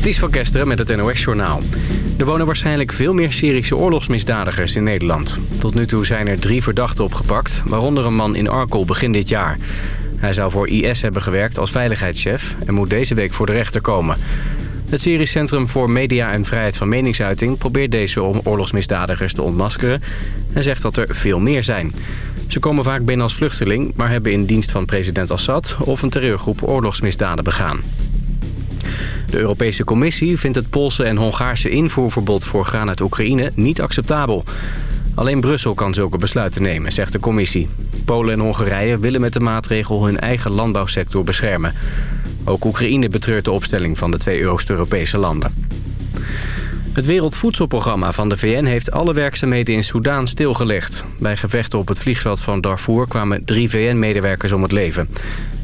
Ties van Kesteren met het NOS-journaal. Er wonen waarschijnlijk veel meer Syrische oorlogsmisdadigers in Nederland. Tot nu toe zijn er drie verdachten opgepakt, waaronder een man in Arkel begin dit jaar. Hij zou voor IS hebben gewerkt als veiligheidschef en moet deze week voor de rechter komen. Het Syrisch Centrum voor Media en Vrijheid van Meningsuiting... probeert deze oorlogsmisdadigers te ontmaskeren en zegt dat er veel meer zijn. Ze komen vaak binnen als vluchteling... maar hebben in dienst van president Assad of een terreurgroep oorlogsmisdaden begaan. De Europese Commissie vindt het Poolse en Hongaarse invoerverbod voor graan uit Oekraïne niet acceptabel. Alleen Brussel kan zulke besluiten nemen, zegt de commissie. Polen en Hongarije willen met de maatregel hun eigen landbouwsector beschermen. Ook Oekraïne betreurt de opstelling van de twee Oost-Europese landen. Het Wereldvoedselprogramma van de VN heeft alle werkzaamheden in Soedan stilgelegd. Bij gevechten op het vliegveld van Darfur kwamen drie VN-medewerkers om het leven.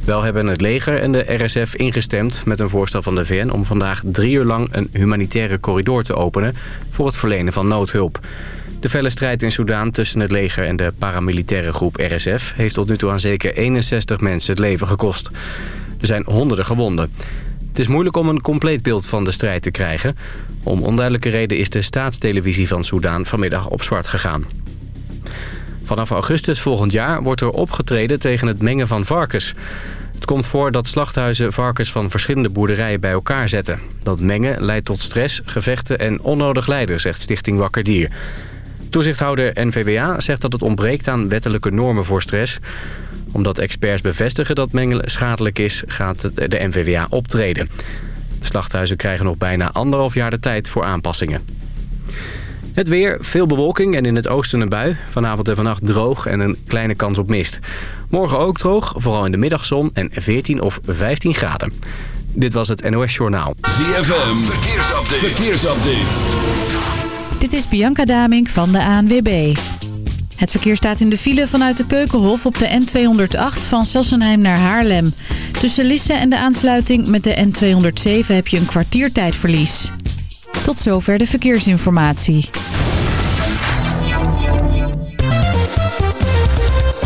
Wel hebben het leger en de RSF ingestemd met een voorstel van de VN... om vandaag drie uur lang een humanitaire corridor te openen... voor het verlenen van noodhulp. De felle strijd in Soedan tussen het leger en de paramilitaire groep RSF... heeft tot nu toe aan zeker 61 mensen het leven gekost. Er zijn honderden gewonden. Het is moeilijk om een compleet beeld van de strijd te krijgen. Om onduidelijke reden is de staatstelevisie van Soedan vanmiddag op zwart gegaan. Vanaf augustus volgend jaar wordt er opgetreden tegen het mengen van varkens. Het komt voor dat slachthuizen varkens van verschillende boerderijen bij elkaar zetten. Dat mengen leidt tot stress, gevechten en onnodig lijden, zegt Stichting Wakker Dier. Toezichthouder NVWA zegt dat het ontbreekt aan wettelijke normen voor stress. Omdat experts bevestigen dat mengen schadelijk is, gaat de NVWA optreden. De slachthuizen krijgen nog bijna anderhalf jaar de tijd voor aanpassingen. Het weer, veel bewolking en in het oosten een bui. Vanavond en vannacht droog en een kleine kans op mist. Morgen ook droog, vooral in de middagzon en 14 of 15 graden. Dit was het NOS Journaal. ZFM, verkeersupdate. verkeersupdate. Dit is Bianca Damink van de ANWB. Het verkeer staat in de file vanuit de Keukenhof op de N208 van Sassenheim naar Haarlem. Tussen Lisse en de aansluiting met de N207 heb je een kwartiertijdverlies. Tot zover de verkeersinformatie.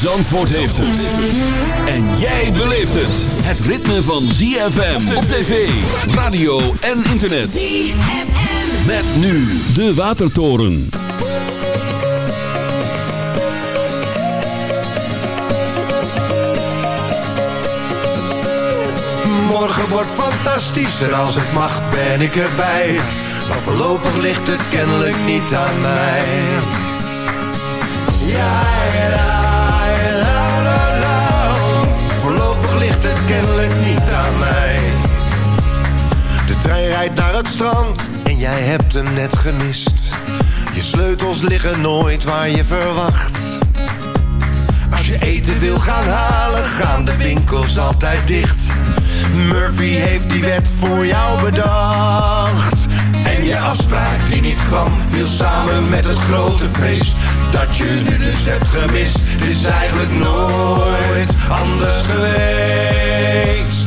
Zandvoort heeft het. En jij beleeft het. Het ritme van ZFM op tv, radio en internet. ZFM. Met nu de Watertoren. Morgen wordt fantastisch en als het mag ben ik erbij. Maar voorlopig ligt het kennelijk niet aan mij. Ja, la, trein rijdt naar het strand en jij hebt hem net gemist. Je sleutels liggen nooit waar je verwacht. Als je eten wil gaan halen, gaan de winkels altijd dicht. Murphy heeft die wet voor jou bedacht. En je afspraak die niet kwam, viel samen met het grote feest. Dat je nu dus hebt gemist, het is eigenlijk nooit anders geweest.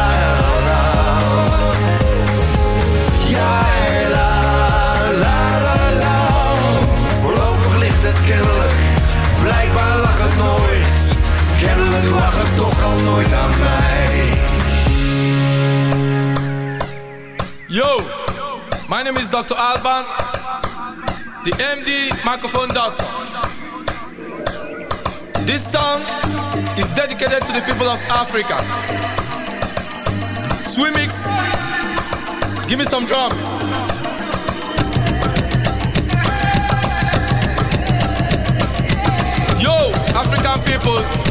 Kennelijk lag het toch al nooit aan mij. Yo, my name is Dr. Alban, the MD microphone doctor. This song is dedicated to the people of Africa. Swimix, give me some drums. Yo, African people,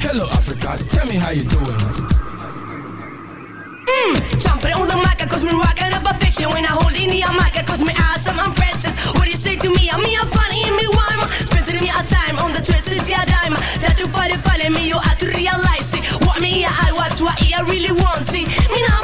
Hello Africa, tell me how you doing. Mmm, Jumping on the mic, cause me rocking up a fiction. When I hold in the mic, cause me awesome, I'm Francis What do you say to me? I'm me, I'm funny, and me rhyme Spending me a time on the twisted yeah dime. That you find it funny, me you have to realize it. What me, I watch, what I really want it. Me not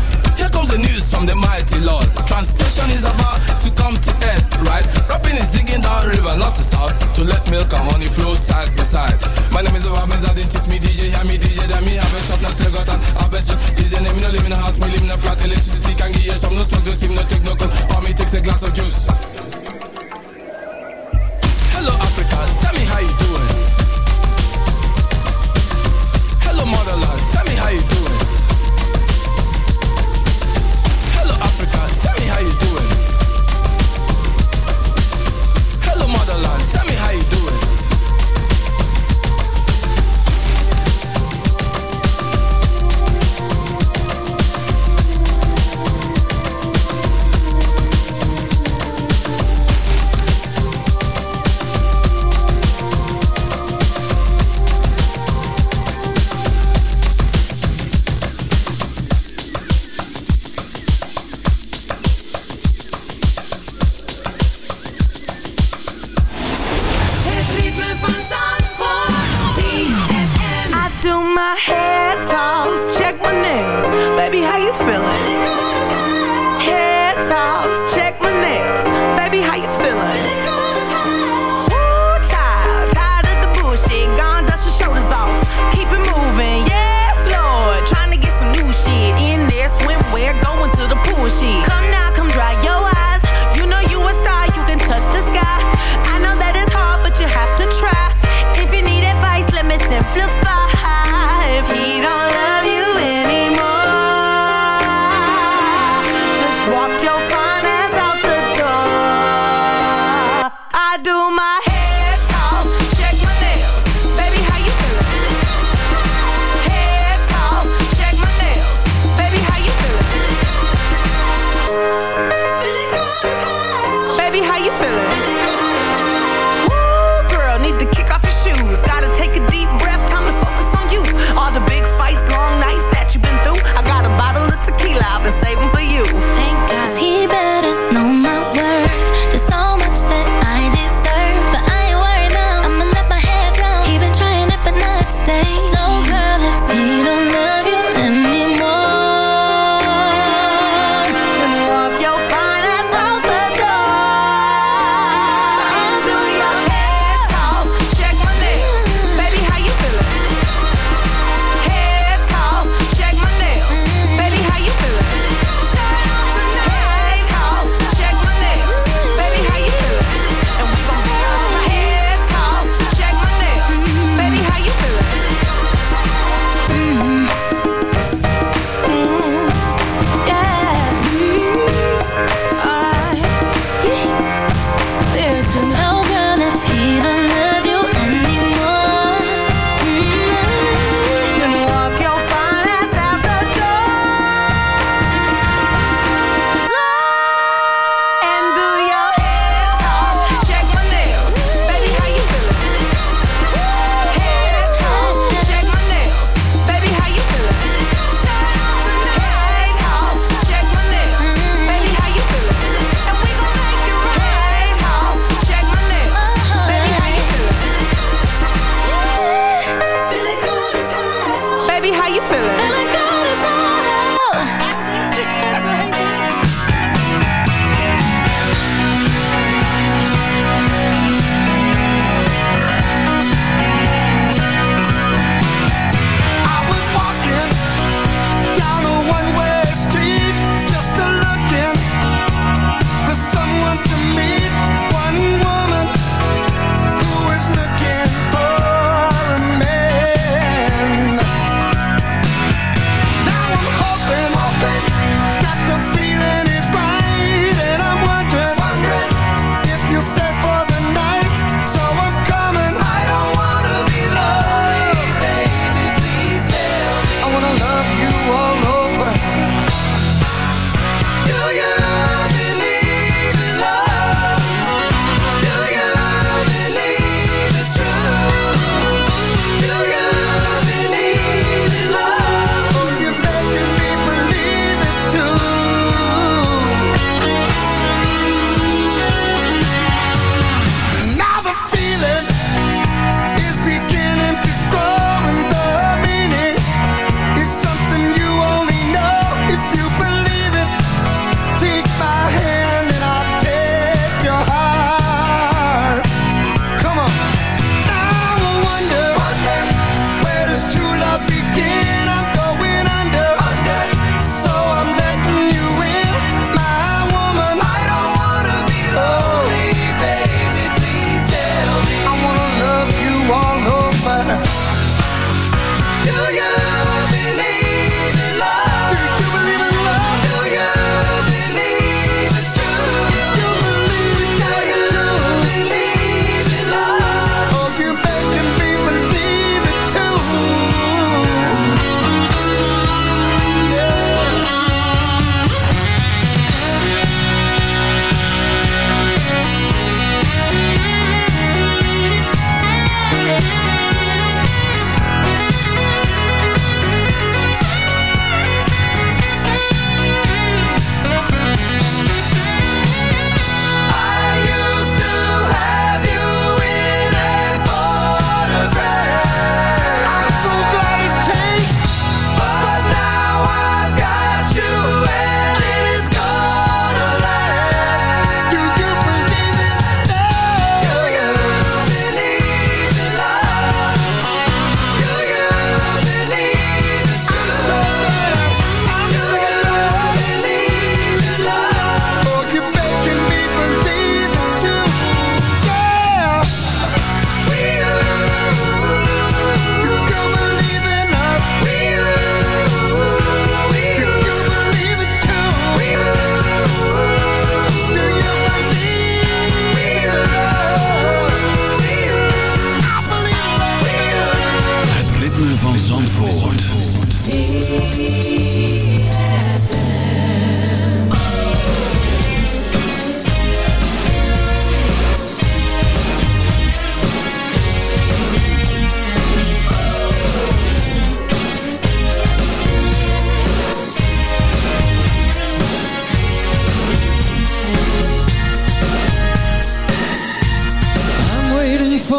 Comes the news from the mighty Lord. Translation is about to come to end, right? Rapping is digging down river, not to south, to let milk like a honey flow side by side. My name is Rob Mizad, teach me DJ, hear me DJ, then me have a shop, now still got an best DJ name, me no live in a house, me live in a flat, electricity can give you some, no smoke, just him, no take no cold, for me takes a glass of juice. Hello Africa, tell me how you doing. Hello motherland, tell me how you doing.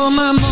My my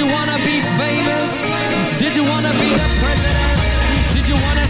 Did you wanna be famous? Did you wanna be the president? Did you wanna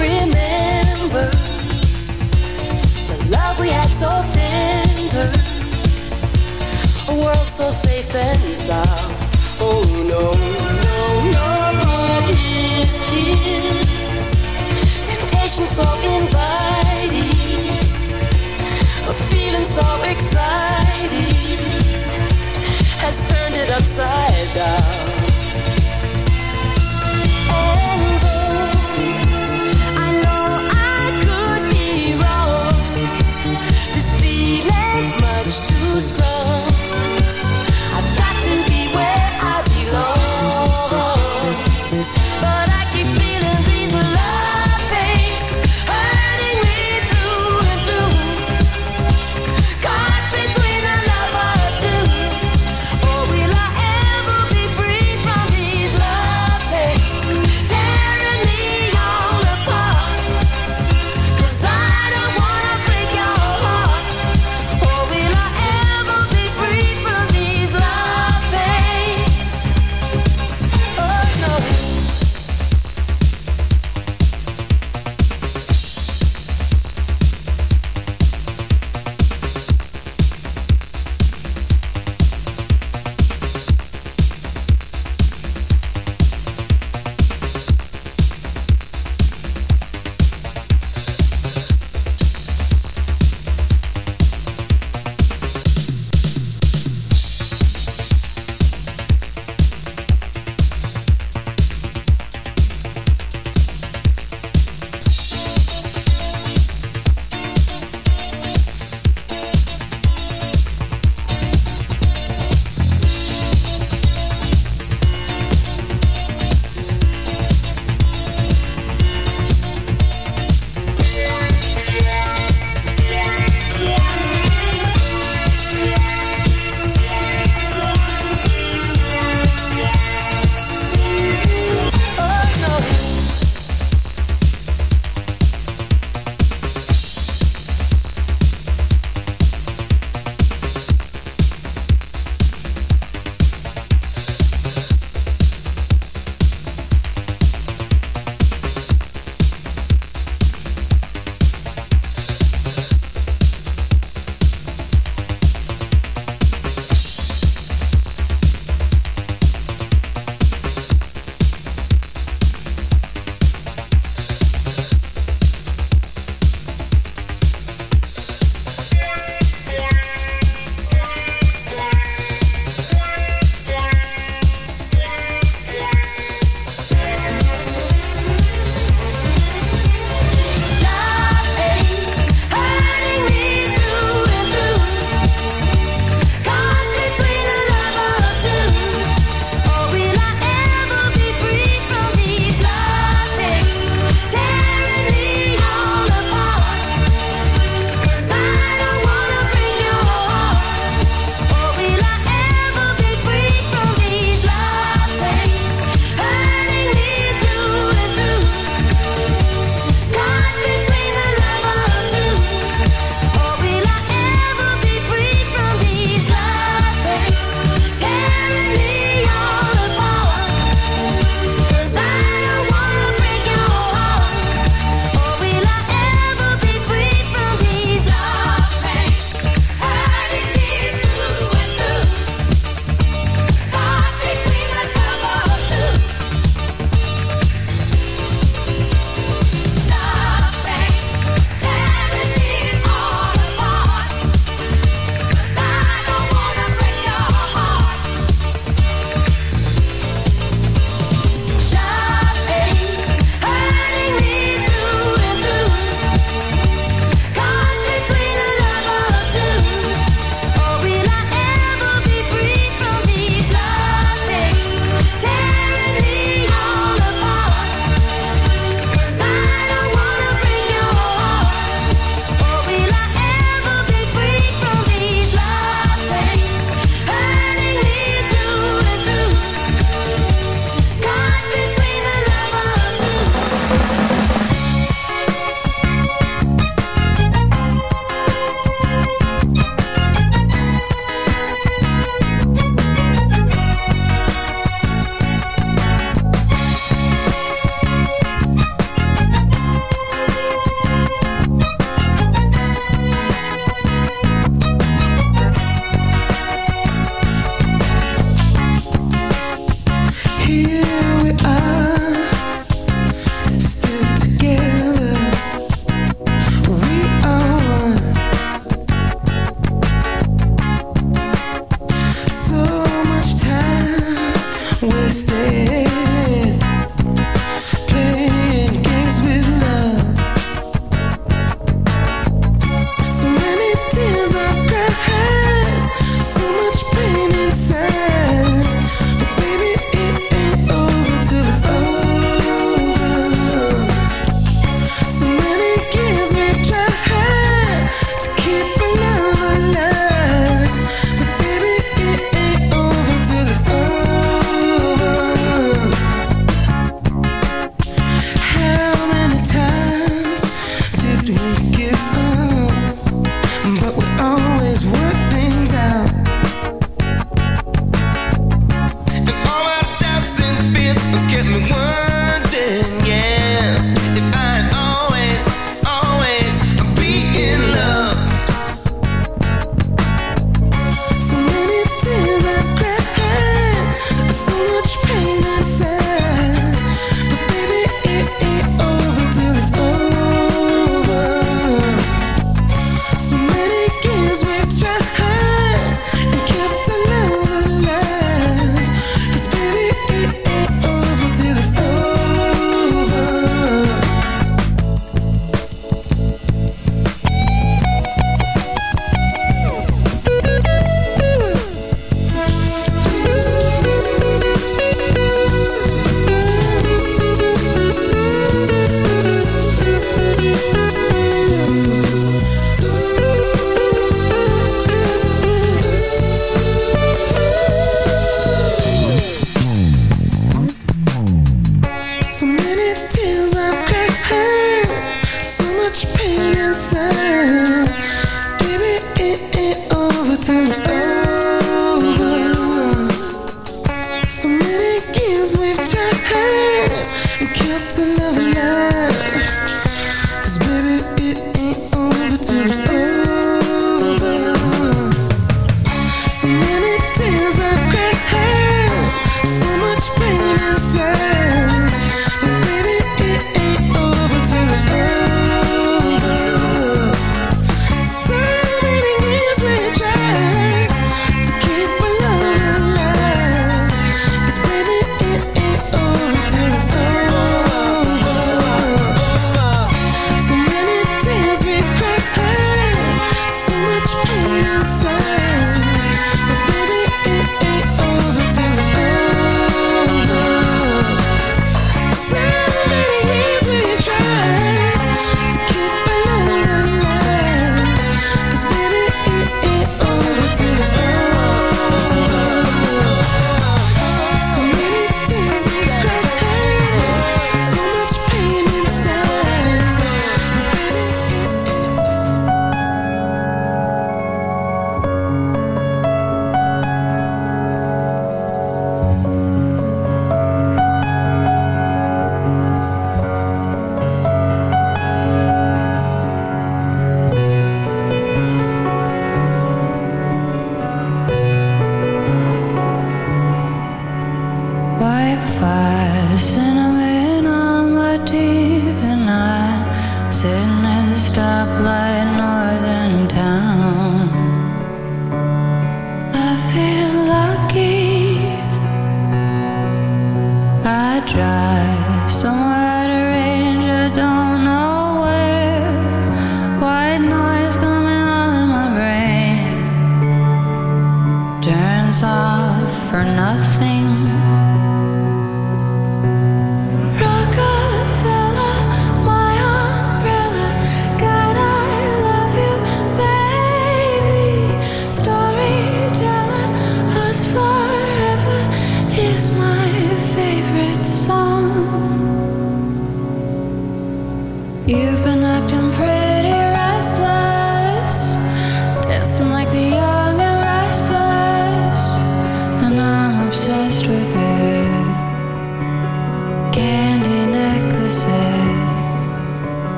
remember the love we had so tender, a world so safe and sound. Oh no, no, nobody's so inviting, a feeling so exciting has turned it upside down. too Captain of the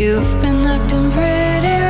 You've been acting pretty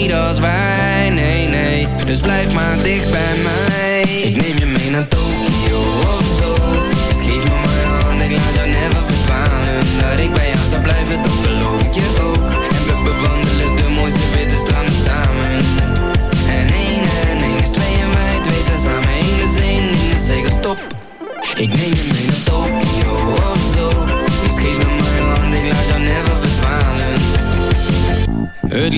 niet als wij, nee, nee. Dus blijf maar dicht bij mij. Ik neem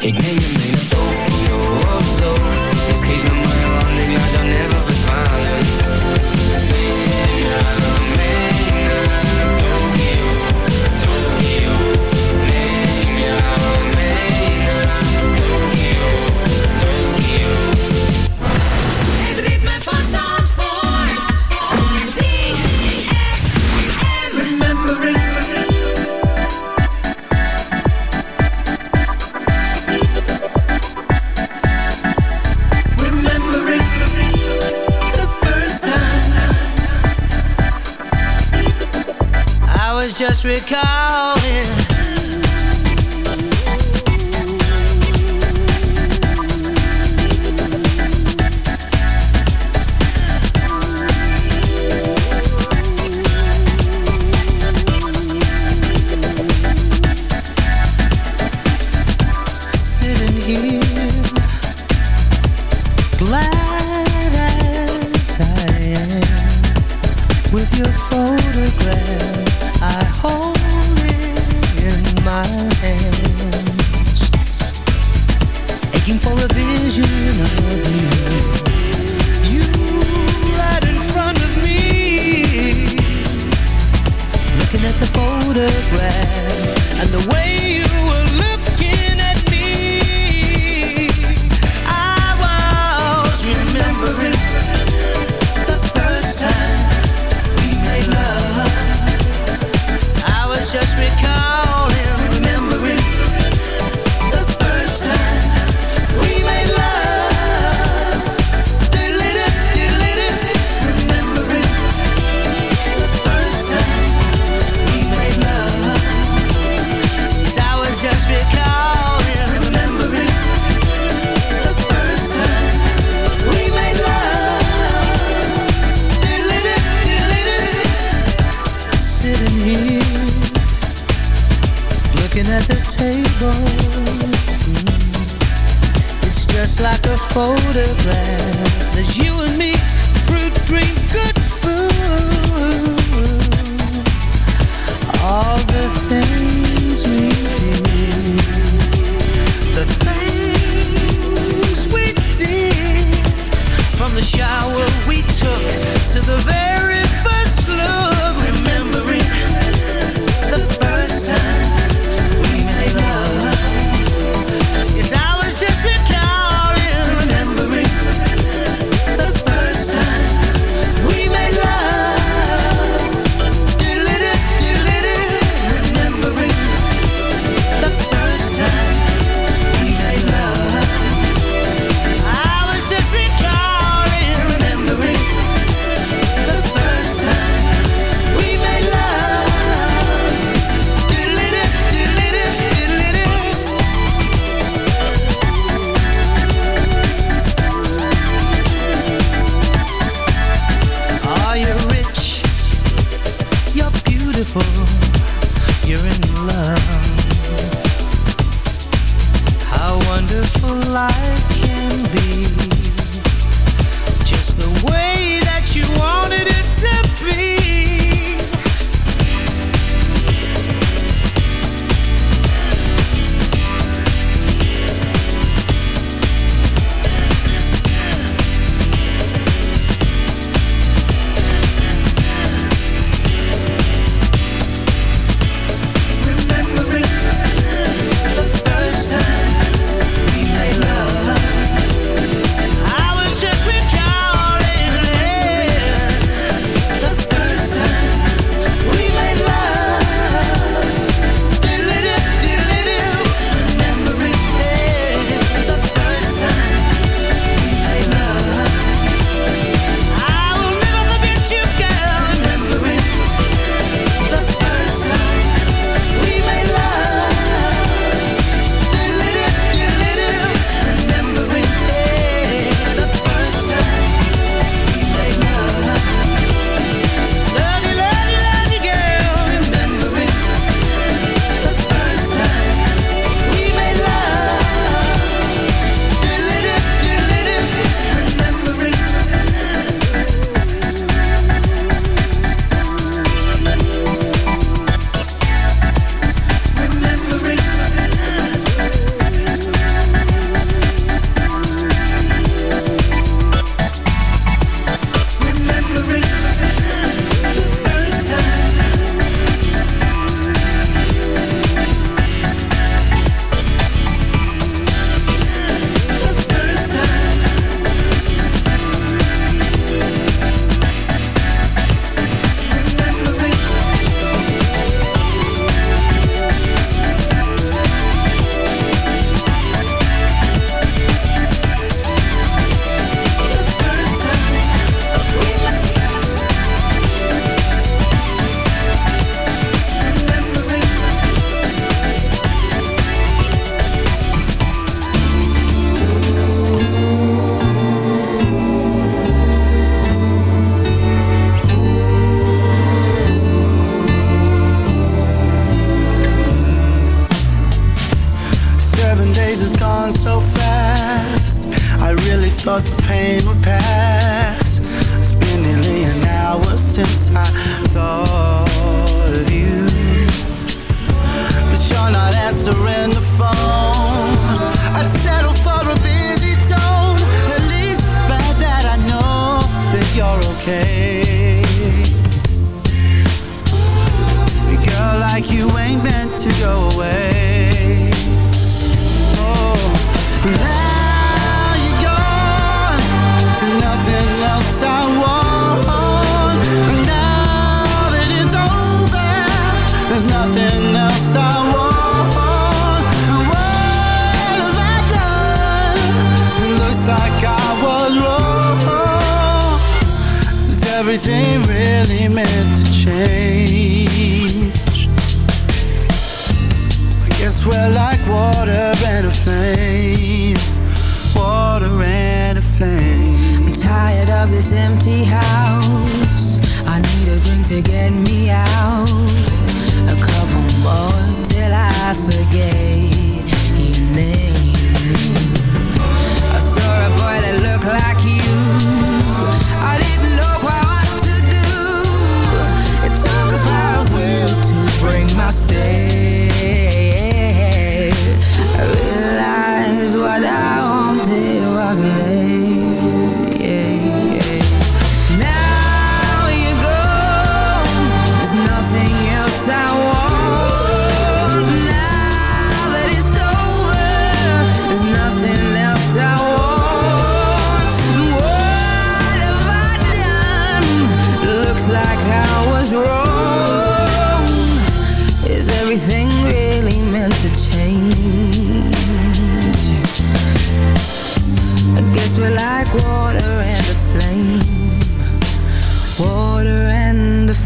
Ik neem was just recalling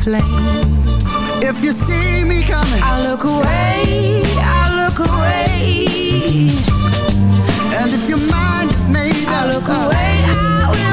flame. If you see me coming, I look away, I look away. and if your mind is made I up, look away, I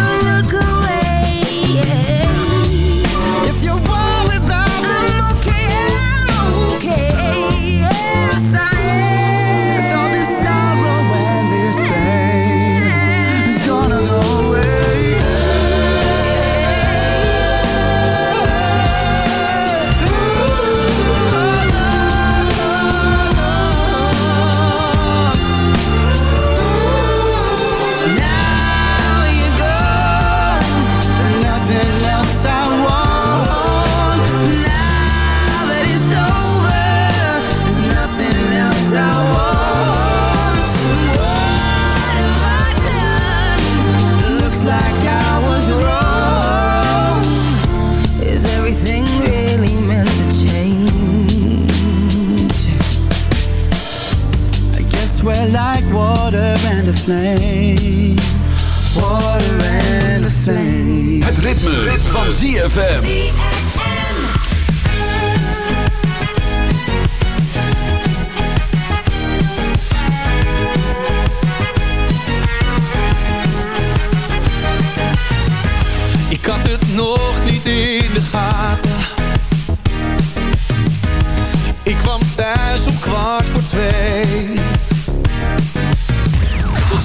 ritme, van ZFM. Ik had het nog niet in de gaten.